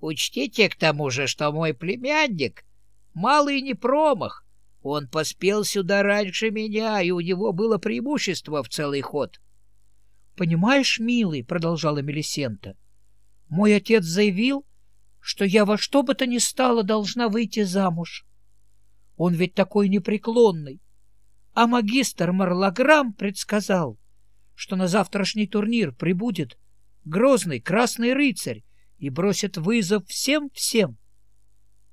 Учтите к тому же, что мой племянник малый не промах. Он поспел сюда раньше меня, и у него было преимущество в целый ход. — Понимаешь, милый, — продолжала Мелисента, — мой отец заявил, что я во что бы то ни стало должна выйти замуж. Он ведь такой непреклонный. А магистр Марлаграм предсказал, что на завтрашний турнир прибудет грозный красный рыцарь и бросит вызов всем-всем.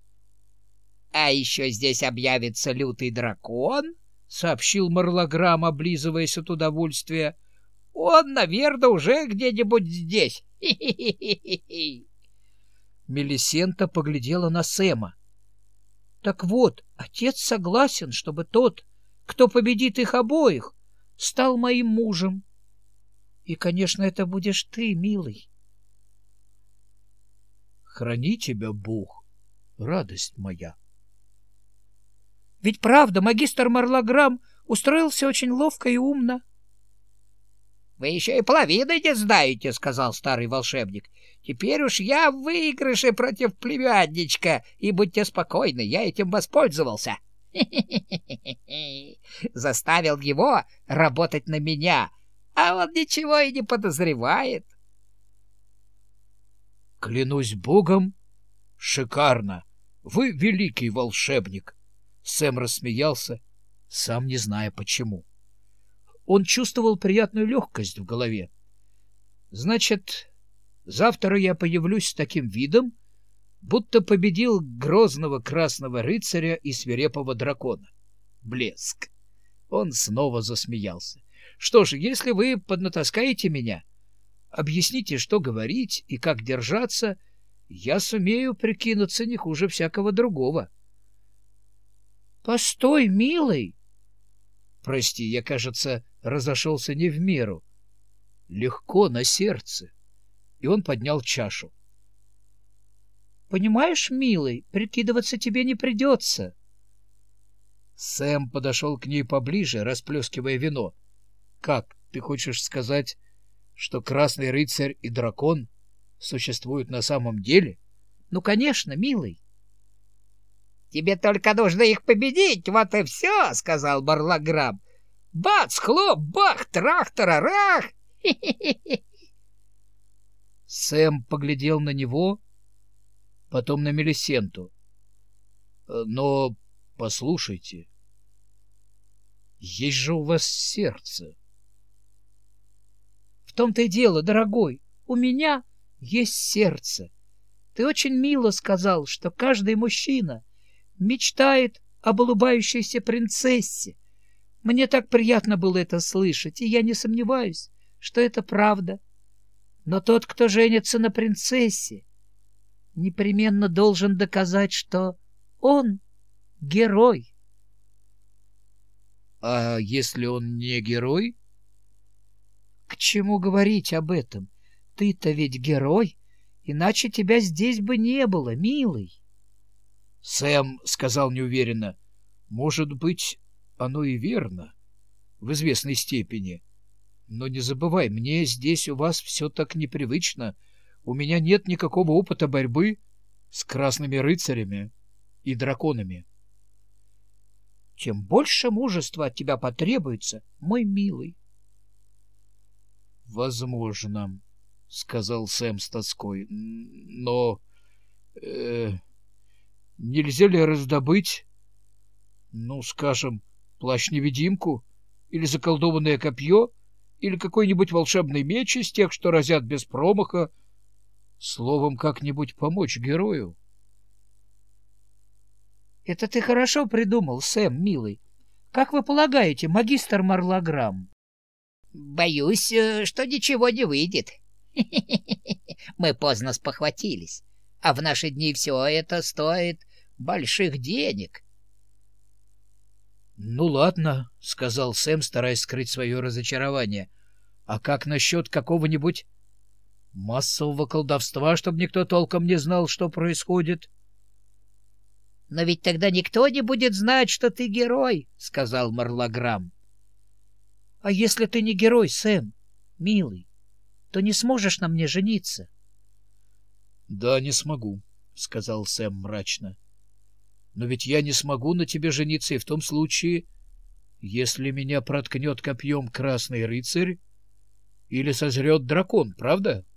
— А еще здесь объявится лютый дракон, — сообщил Марлаграм, облизываясь от удовольствия. — Он, наверное, уже где-нибудь здесь. Мелисента поглядела на Сэма. — Так вот, отец согласен, чтобы тот, кто победит их обоих, стал моим мужем. И, конечно, это будешь ты, милый. Храни тебя Бог, радость моя. Ведь правда, магистр Марлаграм устроился очень ловко и умно. — Вы еще и половины не знаете, — сказал старый волшебник. — Теперь уж я в выигрыше против племянничка, и будьте спокойны, я этим воспользовался. Заставил его работать на меня, а он ничего и не подозревает. Клянусь богом, шикарно! Вы великий волшебник! Сэм рассмеялся, сам не зная почему. Он чувствовал приятную легкость в голове. Значит, завтра я появлюсь с таким видом, будто победил грозного красного рыцаря и свирепого дракона. Блеск! Он снова засмеялся. Что ж, если вы поднатаскаете меня, объясните, что говорить и как держаться, я сумею прикинуться не хуже всякого другого. — Постой, милый! — Прости, я, кажется, разошелся не в меру. Легко на сердце. И он поднял чашу. — Понимаешь, милый, прикидываться тебе не придется. Сэм подошел к ней поближе, расплескивая вино. — Как, ты хочешь сказать, что Красный Рыцарь и Дракон существуют на самом деле? — Ну, конечно, милый. — Тебе только нужно их победить, вот и все, — сказал Барлаграм. — Бац, хлоп, бах, трах-тарарах! Сэм поглядел на него, потом на Мелисенту. Э, — Но послушайте, есть же у вас сердце. — том-то и дело, дорогой, у меня есть сердце. Ты очень мило сказал, что каждый мужчина мечтает об улыбающейся принцессе. Мне так приятно было это слышать, и я не сомневаюсь, что это правда. Но тот, кто женится на принцессе, непременно должен доказать, что он герой. — А если он не герой? — К чему говорить об этом? Ты-то ведь герой, иначе тебя здесь бы не было, милый. Сэм сказал неуверенно. — Может быть, оно и верно, в известной степени. Но не забывай, мне здесь у вас все так непривычно. У меня нет никакого опыта борьбы с красными рыцарями и драконами. — Тем больше мужества от тебя потребуется, мой милый. — Возможно, — сказал Сэм с тоской. — Но... Э, нельзя ли раздобыть, ну, скажем, плащ-невидимку или заколдованное копье или какой-нибудь волшебный меч из тех, что разят без промаха, словом, как-нибудь помочь герою? — Это ты хорошо придумал, Сэм, милый. Как вы полагаете, магистр Марлаграм? — Боюсь, э, что ничего не выйдет. Мы поздно спохватились, а в наши дни все это стоит больших денег. — Ну, ладно, — сказал Сэм, стараясь скрыть свое разочарование. — А как насчет какого-нибудь массового колдовства, чтобы никто толком не знал, что происходит? — Но ведь тогда никто не будет знать, что ты герой, — сказал Марлаграм. — А если ты не герой, Сэм, милый, то не сможешь на мне жениться. — Да, не смогу, — сказал Сэм мрачно. — Но ведь я не смогу на тебе жениться и в том случае, если меня проткнет копьем красный рыцарь или сожрет дракон, правда? —